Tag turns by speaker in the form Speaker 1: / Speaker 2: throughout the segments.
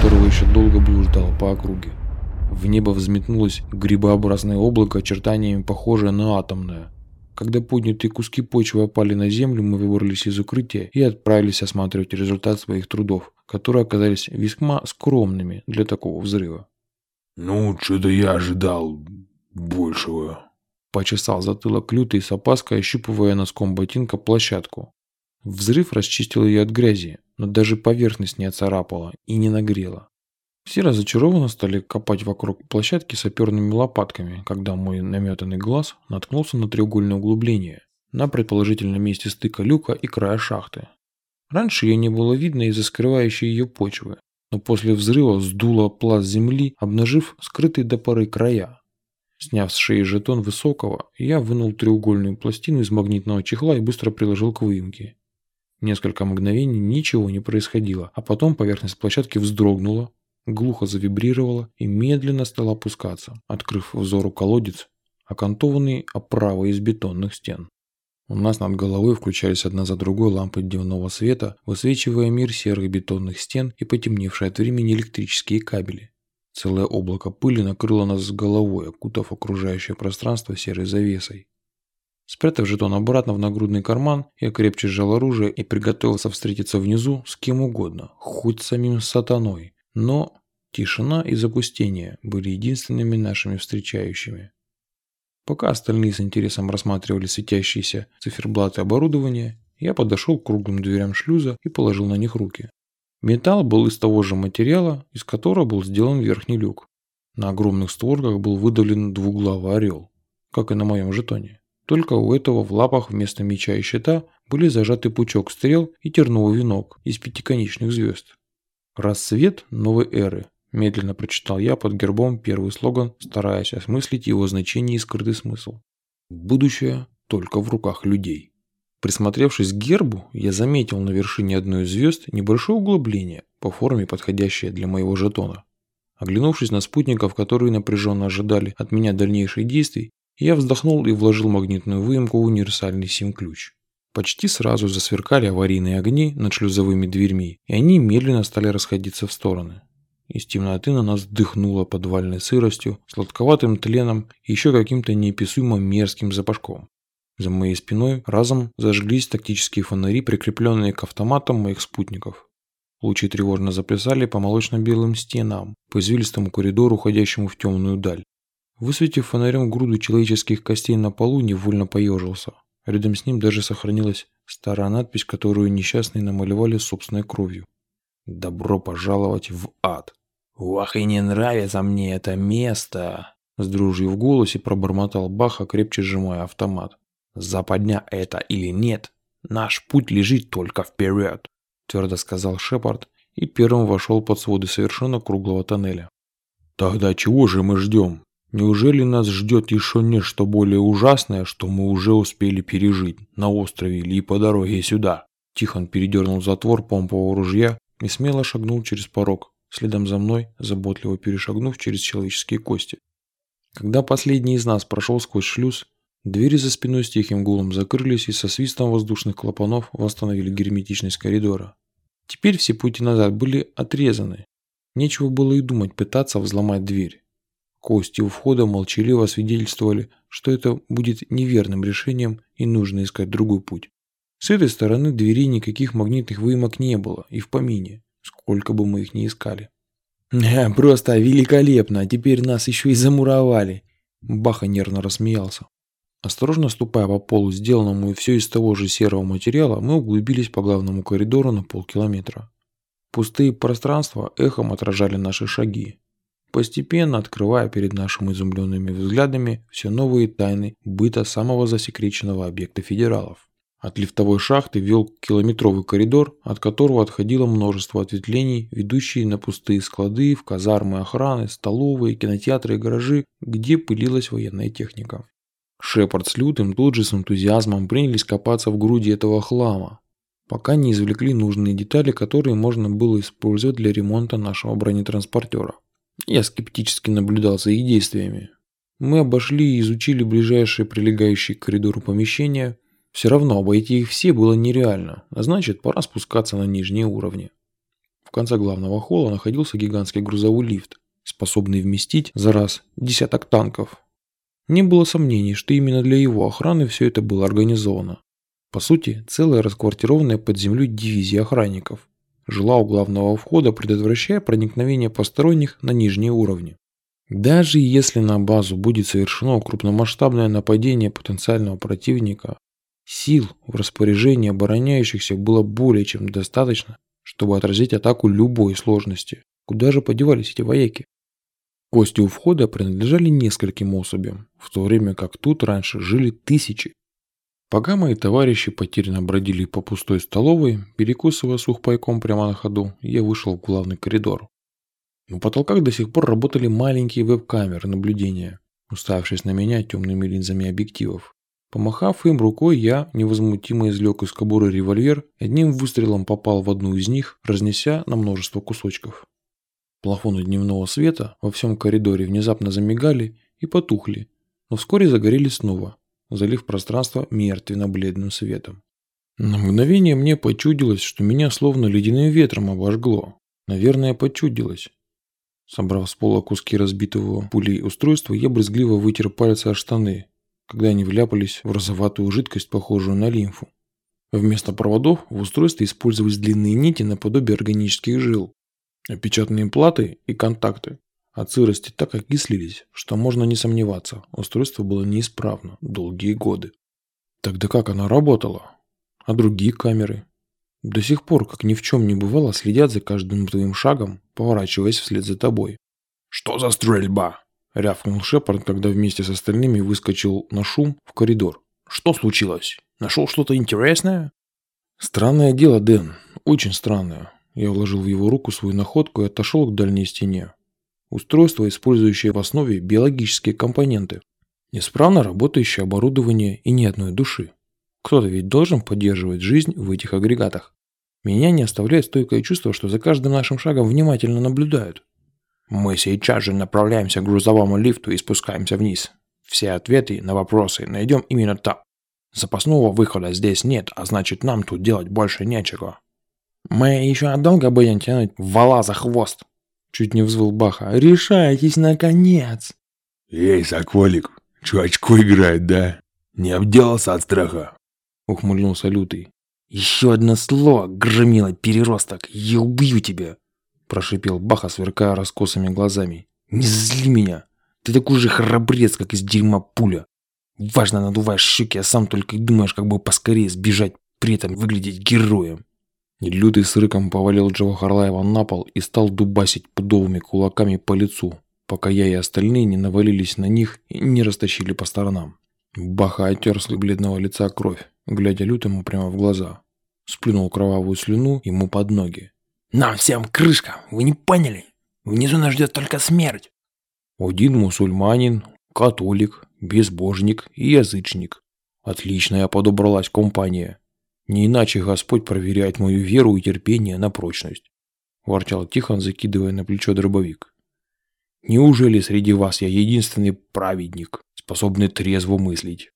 Speaker 1: которого еще долго блуждал по округе. В небо взметнулось грибообразное облако, очертаниями похожее на атомное. Когда поднятые куски почвы опали на землю, мы выбрались из укрытия и отправились осматривать результат своих трудов, которые оказались весьма скромными для такого взрыва.
Speaker 2: «Ну, что-то я ожидал большего», –
Speaker 1: почесал затылок лютый с опаской, ощупывая носком ботинка площадку. Взрыв расчистил ее от грязи, но даже поверхность не оцарапала и не нагрела. Все разочарованно стали копать вокруг площадки саперными лопатками, когда мой наметанный глаз наткнулся на треугольное углубление на предположительном месте стыка люка и края шахты. Раньше ее не было видно из-за скрывающей ее почвы, но после взрыва сдуло пласт земли, обнажив скрытые до поры края. Сняв с шеи жетон высокого, я вынул треугольную пластину из магнитного чехла и быстро приложил к выемке. Несколько мгновений ничего не происходило, а потом поверхность площадки вздрогнула, глухо завибрировала и медленно стала опускаться, открыв взору колодец, окантованный оправой из бетонных стен. У нас над головой включались одна за другой лампы дневного света, высвечивая мир серых бетонных стен и потемневшие от времени электрические кабели. Целое облако пыли накрыло нас с головой, окутав окружающее пространство серой завесой. Спрятав жетон обратно в нагрудный карман, я крепче сжал оружие и приготовился встретиться внизу с кем угодно, хоть самим сатаной. Но тишина и запустение были единственными нашими встречающими. Пока остальные с интересом рассматривали светящиеся циферблаты оборудования, я подошел к круглым дверям шлюза и положил на них руки. Металл был из того же материала, из которого был сделан верхний люк. На огромных створках был выдавлен двуглавый орел, как и на моем жетоне. Только у этого в лапах вместо меча и щита были зажаты пучок стрел и терновый венок из пятиконечных звезд. «Рассвет новой эры», – медленно прочитал я под гербом первый слоган, стараясь осмыслить его значение и скрытый смысл. «Будущее только в руках людей». Присмотревшись к гербу, я заметил на вершине одной из звезд небольшое углубление, по форме подходящее для моего жетона. Оглянувшись на спутников, которые напряженно ожидали от меня дальнейших действий, я вздохнул и вложил магнитную выемку в универсальный сим-ключ. Почти сразу засверкали аварийные огни над шлюзовыми дверьми, и они медленно стали расходиться в стороны. Из темноты на нас дыхнуло подвальной сыростью, сладковатым тленом и еще каким-то неописуемо мерзким запашком. За моей спиной разом зажглись тактические фонари, прикрепленные к автоматам моих спутников. Лучи тревожно заплясали по молочно-белым стенам, по извилистому коридору, уходящему в темную даль. Высветив фонарем груду человеческих костей на полу, невольно поежился. Рядом с ним даже сохранилась старая надпись, которую несчастные намалевали собственной кровью. «Добро пожаловать в ад!» «Ох, и не нравится мне это место!» С дружью в голосе пробормотал Баха, крепче сжимая автомат. «Западня это или нет, наш путь лежит только вперед!» Твердо сказал Шепард и первым вошел под своды совершенно круглого тоннеля. «Тогда чего же мы ждем?» Неужели нас ждет еще нечто более ужасное, что мы уже успели пережить на острове или по дороге сюда? Тихон передернул затвор помпового ружья и смело шагнул через порог, следом за мной, заботливо перешагнув через человеческие кости. Когда последний из нас прошел сквозь шлюз, двери за спиной с тихим гулом закрылись и со свистом воздушных клапанов восстановили герметичность коридора. Теперь все пути назад были отрезаны. Нечего было и думать пытаться взломать дверь. Кости у входа молчаливо свидетельствовали, что это будет неверным решением и нужно искать другой путь. С этой стороны двери никаких магнитных выемок не было и в помине, сколько бы мы их ни искали. «Просто великолепно, а теперь нас еще и замуровали!» Баха нервно рассмеялся. Осторожно ступая по полу, сделанному и все из того же серого материала, мы углубились по главному коридору на полкилометра. Пустые пространства эхом отражали наши шаги постепенно открывая перед нашими изумленными взглядами все новые тайны быта самого засекреченного объекта федералов. От лифтовой шахты вел километровый коридор, от которого отходило множество ответвлений, ведущие на пустые склады, в казармы охраны, столовые, кинотеатры и гаражи, где пылилась военная техника. Шепард с Лютым тут же с энтузиазмом принялись копаться в груди этого хлама, пока не извлекли нужные детали, которые можно было использовать для ремонта нашего бронетранспортера. Я скептически наблюдал за их действиями. Мы обошли и изучили ближайшие прилегающие к коридору помещения. Все равно обойти их все было нереально, а значит пора спускаться на нижние уровни. В конце главного холла находился гигантский грузовой лифт, способный вместить за раз десяток танков. Не было сомнений, что именно для его охраны все это было организовано. По сути, целая расквартированная под землей дивизия охранников жила у главного входа, предотвращая проникновение посторонних на нижние уровни. Даже если на базу будет совершено крупномасштабное нападение потенциального противника, сил в распоряжении обороняющихся было более чем достаточно, чтобы отразить атаку любой сложности. Куда же подевались эти вояки? Кости у входа принадлежали нескольким особям, в то время как тут раньше жили тысячи. Пока мои товарищи потерянно бродили по пустой столовой, перекусывая сухпайком прямо на ходу, я вышел в главный коридор. На потолках до сих пор работали маленькие веб-камеры наблюдения, уставившись на меня темными линзами объективов. Помахав им рукой, я невозмутимо извлек из кобуры револьвер, одним выстрелом попал в одну из них, разнеся на множество кусочков. Плафоны дневного света во всем коридоре внезапно замигали и потухли, но вскоре загорелись снова, залив пространство мертвенно-бледным светом. На мгновение мне почудилось, что меня словно ледяным ветром обожгло. Наверное, почудилось. Собрав с пола куски разбитого пулей устройства, я брезгливо вытер пальцы о штаны, когда они вляпались в розоватую жидкость, похожую на лимфу. Вместо проводов в устройстве использовались длинные нити наподобие органических жил, опечатанные платы и контакты, от сырости так окислились, что можно не сомневаться, устройство было неисправно долгие годы. Тогда как оно работало? А другие камеры? До сих пор, как ни в чем не бывало, следят за каждым твоим шагом, поворачиваясь вслед за тобой.
Speaker 2: «Что за стрельба?» – рявкнул Шепард, когда вместе с остальными выскочил на шум в коридор. «Что случилось? Нашел что-то интересное?»
Speaker 1: «Странное дело, Дэн. Очень странное». Я вложил в его руку свою находку и отошел к дальней стене. Устройство, использующее в основе биологические компоненты. Исправно работающее оборудование и ни одной души. Кто-то ведь должен поддерживать жизнь в этих агрегатах. Меня не оставляет стойкое чувство, что за каждым нашим шагом внимательно наблюдают.
Speaker 2: Мы сейчас же направляемся к грузовому лифту и спускаемся вниз. Все ответы на вопросы найдем именно там. Запасного выхода здесь нет, а значит нам тут делать больше нечего.
Speaker 1: Мы еще долго будем тянуть вала за хвост. Чуть не взвыл Баха. «Решайтесь, наконец!»
Speaker 2: «Эй, Соколик, чувачку играет, да? Не обделался от страха?»
Speaker 1: Ухмыльнулся Лютый.
Speaker 3: «Еще одно слово, громила переросток, я убью тебя!»
Speaker 1: Прошипел Баха, сверкая раскосыми глазами.
Speaker 3: «Не зли меня! Ты такой же храбрец, как из дерьма пуля! Важно надуваешь щеки, а сам только и думаешь, как бы поскорее сбежать, при этом выглядеть героем!»
Speaker 1: Лютый с рыком повалил Джо Харлаева на пол и стал дубасить пудовыми кулаками по лицу, пока я и остальные не навалились на них и не растащили по сторонам. Баха оттер с бледного лица кровь, глядя Лютому прямо в глаза. Сплюнул кровавую слюну ему под ноги.
Speaker 3: «Нам всем крышка, вы не поняли? Внизу нас ждет только смерть!»
Speaker 1: Один мусульманин, католик, безбожник и язычник. Отличная подобралась компания. Не иначе Господь проверяет мою веру и терпение на прочность. Ворчал Тихон, закидывая на плечо дробовик. Неужели среди вас я единственный праведник, способный трезво мыслить?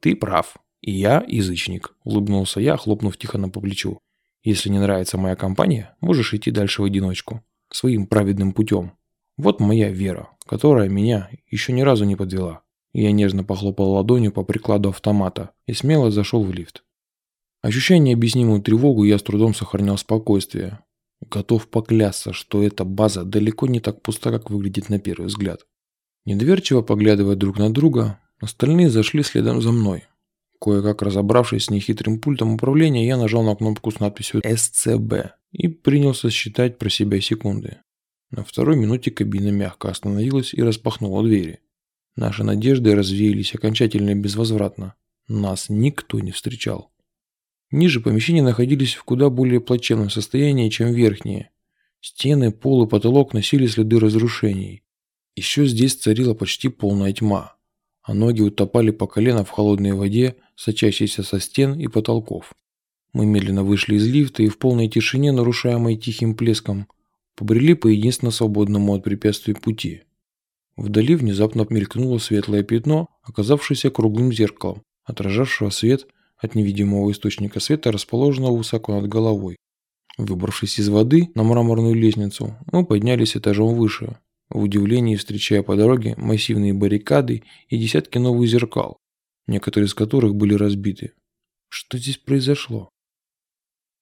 Speaker 1: Ты прав. И я язычник, улыбнулся я, хлопнув Тихона по плечу. Если не нравится моя компания, можешь идти дальше в одиночку, своим праведным путем. Вот моя вера, которая меня еще ни разу не подвела. Я нежно похлопал ладонью по прикладу автомата и смело зашел в лифт. Ощущая необъяснимую тревогу, я с трудом сохранял спокойствие. Готов поклясться, что эта база далеко не так пуста, как выглядит на первый взгляд. Недоверчиво поглядывая друг на друга, остальные зашли следом за мной. Кое-как разобравшись с нехитрым пультом управления, я нажал на кнопку с надписью «СЦБ» и принялся считать про себя секунды. На второй минуте кабина мягко остановилась и распахнула двери. Наши надежды развеялись окончательно и безвозвратно. Нас никто не встречал. Ниже помещения находились в куда более плачевном состоянии, чем верхние. Стены, пол и потолок носили следы разрушений. Еще здесь царила почти полная тьма, а ноги утопали по колено в холодной воде, сочащейся со стен и потолков. Мы медленно вышли из лифта и в полной тишине, нарушаемой тихим плеском, побрели по единственно свободному от препятствий пути. Вдали внезапно мелькнуло светлое пятно, оказавшееся круглым зеркалом, отражавшего свет – от невидимого источника света, расположенного высоко над головой. Выбравшись из воды на мраморную лестницу, мы поднялись этажом выше, в удивлении встречая по дороге массивные баррикады и десятки новых зеркал, некоторые из которых были разбиты. Что здесь произошло?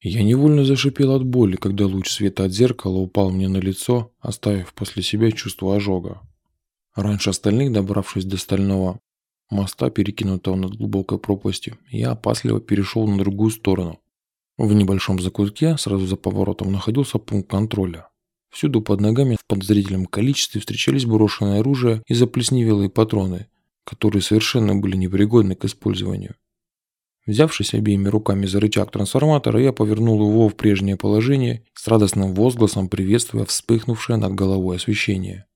Speaker 1: Я невольно зашипел от боли, когда луч света от зеркала упал мне на лицо, оставив после себя чувство ожога. Раньше остальных, добравшись до стального моста, перекинутого над глубокой пропастью, я опасливо перешел на другую сторону. В небольшом закутке, сразу за поворотом, находился пункт контроля. Всюду под ногами в подозрительном количестве встречались брошенное оружие и заплесневелые патроны, которые совершенно были непригодны к использованию. Взявшись обеими руками за рычаг трансформатора, я повернул его в прежнее положение с радостным возгласом приветствуя вспыхнувшее над головой освещение.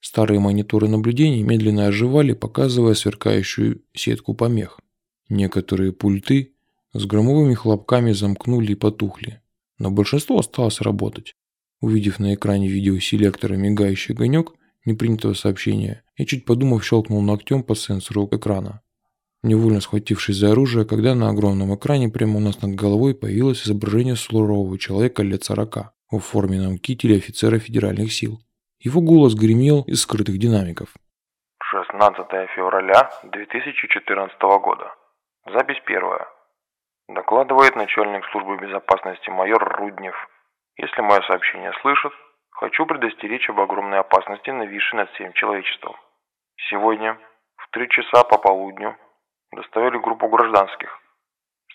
Speaker 1: Старые мониторы наблюдений медленно оживали, показывая сверкающую сетку помех. Некоторые пульты с громовыми хлопками замкнули и потухли, но большинство осталось работать. Увидев на экране видеоселектора мигающий огонек непринятого сообщения, я чуть подумав щелкнул ногтем по сенсору экрана. Невольно схватившись за оружие, когда на огромном экране прямо у нас над головой появилось изображение сурового человека лет сорока в форменном кителе офицера федеральных сил. Его голос гремел из скрытых динамиков.
Speaker 4: 16 февраля 2014 года. Запись первая. Докладывает начальник службы безопасности майор Руднев. Если мое сообщение слышат, хочу предостеречь об огромной опасности, нависшей над всем человечеством. Сегодня в 3 часа по полудню доставили группу гражданских.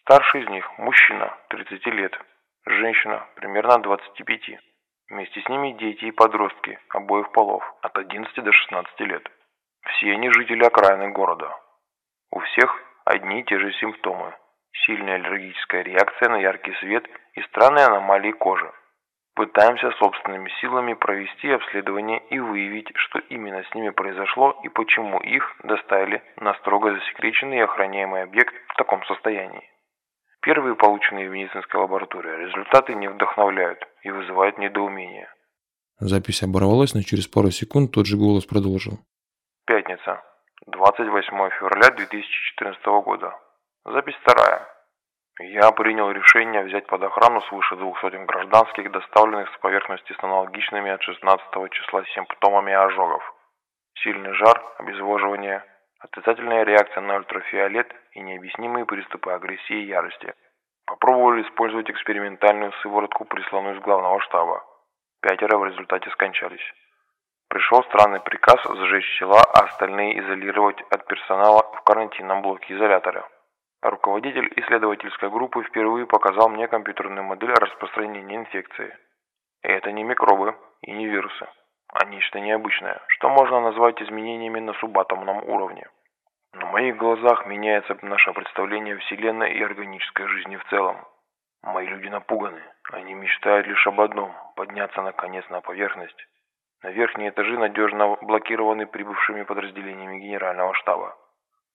Speaker 4: Старший из них – мужчина, 30 лет, женщина, примерно 25. Вместе с ними дети и подростки обоих полов, от 11 до 16 лет. Все они жители окраины города. У всех одни и те же симптомы. Сильная аллергическая реакция на яркий свет и странные аномалии кожи. Пытаемся собственными силами провести обследование и выявить, что именно с ними произошло и почему их доставили на строго засекреченный и охраняемый объект в таком состоянии. Первые полученные в медицинской лаборатории результаты не вдохновляют и вызывают недоумение.
Speaker 1: Запись оборвалась, но через пару секунд тот же голос продолжил.
Speaker 4: Пятница, 28 февраля 2014 года. Запись вторая. Я принял решение взять под охрану свыше двух сотен гражданских, доставленных с поверхности с аналогичными от 16 числа симптомами ожогов. Сильный жар, обезвоживание, отрицательная реакция на ультрафиолет и необъяснимые приступы агрессии и ярости. Попробовали использовать экспериментальную сыворотку, присланную из главного штаба. Пятеро в результате скончались. Пришел странный приказ сжечь тела, а остальные изолировать от персонала в карантинном блоке изолятора. Руководитель исследовательской группы впервые показал мне компьютерную модель распространения инфекции. И это не микробы и не вирусы, а нечто необычное, что можно назвать изменениями на субатомном уровне. На моих глазах меняется наше представление о Вселенной и органической жизни в целом. Мои люди напуганы. Они мечтают лишь об одном – подняться наконец на поверхность. На верхние этажи надежно блокированы прибывшими подразделениями генерального штаба.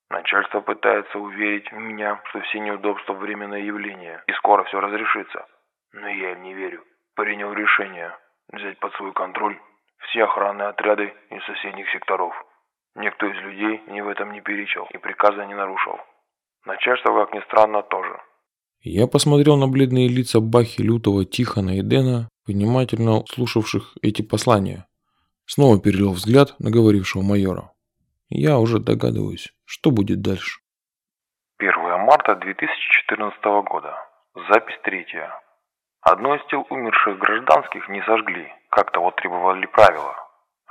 Speaker 4: Начальство пытается уверить меня, что все неудобства – временное явление, и скоро все разрешится. Но я им не верю. Принял решение взять под свой контроль все охранные отряды из соседних секторов. Никто из людей мне в этом не перечил и приказа не нарушил. Начальство, как ни странно, тоже.
Speaker 1: Я посмотрел на бледные лица Бахи, Лютого, Тихона и Дэна, внимательно слушавших эти послания. Снова перевел взгляд на говорившего майора. Я уже догадываюсь, что будет дальше.
Speaker 4: 1 марта 2014 года. Запись третья. Одно из тел умерших гражданских не сожгли, как того требовали правила,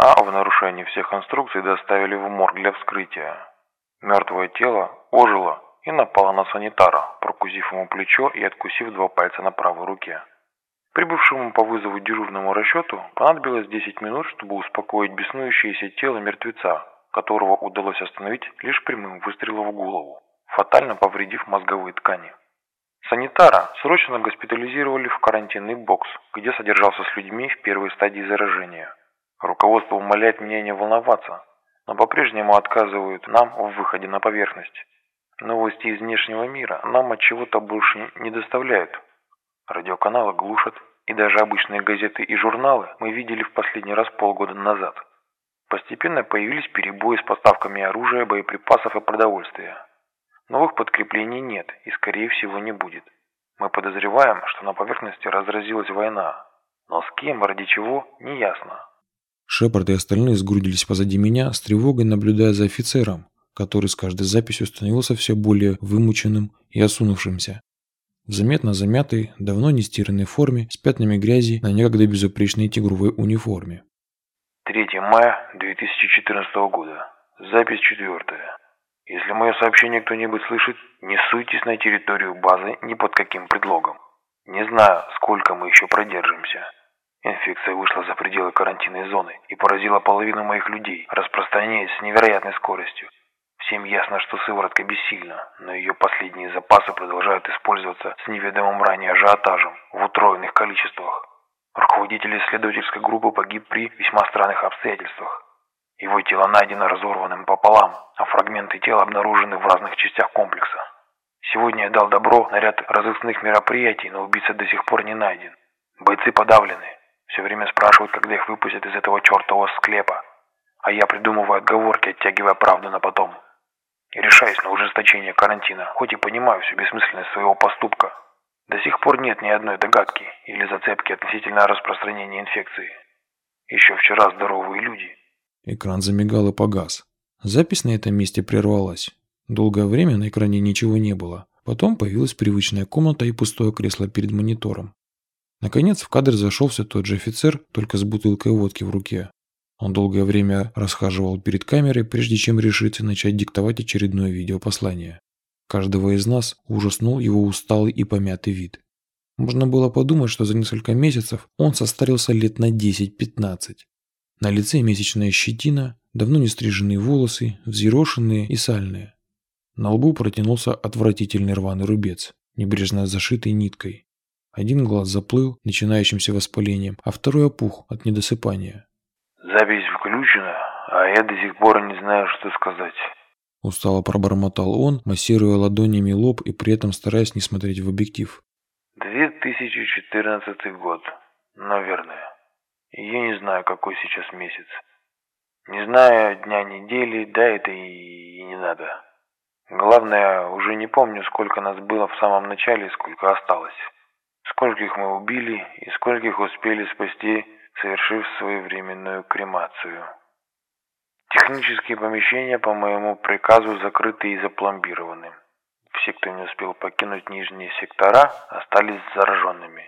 Speaker 4: а в нарушении всех инструкций доставили в морг для вскрытия. Мертвое тело ожило и напало на санитара, прокусив ему плечо и откусив два пальца на правой руке. Прибывшему по вызову дежурному расчету понадобилось 10 минут, чтобы успокоить беснующееся тело мертвеца, которого удалось остановить лишь прямым выстрелом в голову, фатально повредив мозговые ткани. Санитара срочно госпитализировали в карантинный бокс, где содержался с людьми в первой стадии заражения. Руководство умоляет меня не волноваться, но по-прежнему отказывают нам в выходе на поверхность. Новости из внешнего мира нам от чего-то больше не доставляют. Радиоканалы глушат, и даже обычные газеты и журналы мы видели в последний раз полгода назад. Постепенно появились перебои с поставками оружия, боеприпасов и продовольствия. Новых подкреплений нет и, скорее всего, не будет. Мы подозреваем, что на поверхности разразилась война, но с кем, ради чего, не ясно.
Speaker 1: Шепард и остальные сгрудились позади меня, с тревогой наблюдая за офицером, который с каждой записью становился все более вымученным и осунувшимся. В заметно замятой, давно не стиранной форме, с пятнами грязи на некогда безупречной тигровой униформе.
Speaker 4: 3 мая 2014 года. Запись четвертая. Если мое сообщение кто-нибудь слышит, не суйтесь на территорию базы ни под каким предлогом. Не знаю, сколько мы еще продержимся. Инфекция вышла за пределы карантинной зоны и поразила половину моих людей, распространяясь с невероятной скоростью. Всем ясно, что сыворотка бессильна, но ее последние запасы продолжают использоваться с неведомым ранее ажиотажем в утроенных количествах. Руководитель исследовательской группы погиб при весьма странных обстоятельствах. Его тело найдено разорванным пополам, а фрагменты тела обнаружены в разных частях комплекса. Сегодня я дал добро на ряд разыскных мероприятий, но убийца до сих пор не найден. Бойцы подавлены. Все время спрашивают, когда их выпустят из этого чертового склепа. А я придумываю отговорки, оттягивая правду на потом. И решаюсь на ужесточение карантина, хоть и понимаю всю бессмысленность своего поступка. До сих пор нет ни одной догадки или зацепки относительно распространения инфекции. Еще вчера здоровые люди.
Speaker 1: Экран замигал и погас. Запись на этом месте прервалась. Долгое время на экране ничего не было. Потом появилась привычная комната и пустое кресло перед монитором. Наконец в кадр зашел все тот же офицер, только с бутылкой водки в руке. Он долгое время расхаживал перед камерой, прежде чем решиться начать диктовать очередное видеопослание. Каждого из нас ужаснул его усталый и помятый вид. Можно было подумать, что за несколько месяцев он состарился лет на 10-15. На лице месячная щетина, давно не стриженные волосы, взъерошенные и сальные. На лбу протянулся отвратительный рваный рубец, небрежно зашитый ниткой. Один глаз заплыл начинающимся воспалением, а второй опух от недосыпания.
Speaker 4: Запись включена, а я до сих пор не знаю, что сказать.
Speaker 1: Устало пробормотал он, массируя ладонями лоб и при этом стараясь не смотреть в объектив.
Speaker 4: 2014 год, наверное. Я не знаю, какой сейчас месяц. Не знаю дня недели, да это и не надо. Главное, уже не помню, сколько нас было в самом начале и сколько осталось. Скольких мы убили и скольких успели спасти, совершив своевременную кремацию. Технические помещения по моему приказу закрыты и запломбированы. Все, кто не успел покинуть нижние сектора, остались зараженными.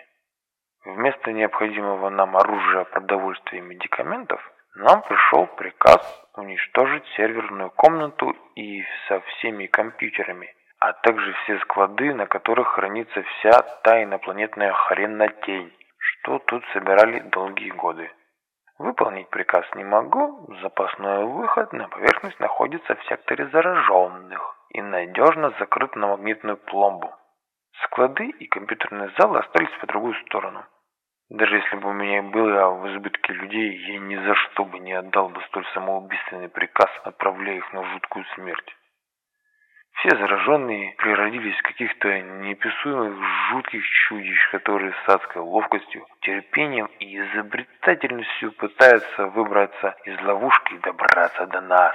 Speaker 4: Вместо необходимого нам оружия, продовольствия и медикаментов, нам пришел приказ уничтожить серверную комнату и со всеми компьютерами, а также все склады, на которых хранится вся та инопланетная хренотень, что тут собирали долгие годы. Выполнить приказ не могу, запасной выход на поверхность находится в секторе зараженных и надежно закрыт на магнитную пломбу. Склады и компьютерные залы остались по другую сторону. Даже если бы у меня было в избытке людей, я ни за что бы не отдал бы столь самоубийственный приказ, отправляя их на жуткую смерть. Все зараженные природились в каких-то неописуемых жутких чудищ, которые с адской ловкостью, терпением и изобретательностью пытаются выбраться из ловушки и добраться до нас.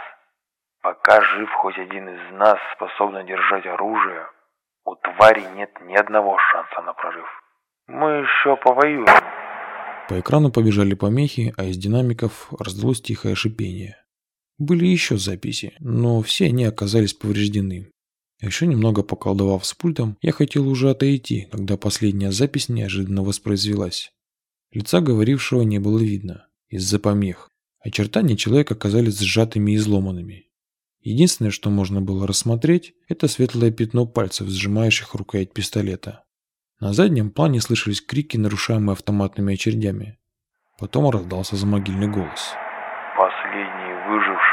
Speaker 4: Пока жив хоть один из нас, способный держать оружие, у твари нет ни одного шанса на прорыв. Мы еще повоюем.
Speaker 1: По экрану побежали помехи, а из динамиков раздалось тихое шипение. Были еще записи, но все они оказались повреждены. Еще немного поколдовав с пультом, я хотел уже отойти, когда последняя запись неожиданно воспроизвелась. Лица говорившего не было видно, из-за помех. Очертания человека оказались сжатыми и изломанными. Единственное, что можно было рассмотреть, это светлое пятно пальцев, сжимающих рукоять пистолета. На заднем плане слышались крики, нарушаемые автоматными очередями. Потом раздался замогильный голос.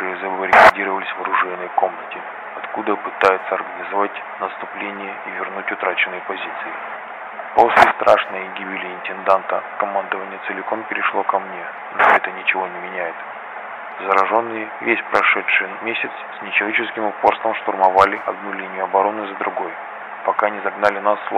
Speaker 4: Выжившие забаррикадировались в оружейной комнате, откуда пытаются организовать наступление и вернуть утраченные позиции. После страшной гибели интенданта командование целиком перешло ко мне, но это ничего не меняет. Зараженные весь прошедший месяц с нечеловеческим упорством штурмовали одну линию обороны за другой, пока не загнали нас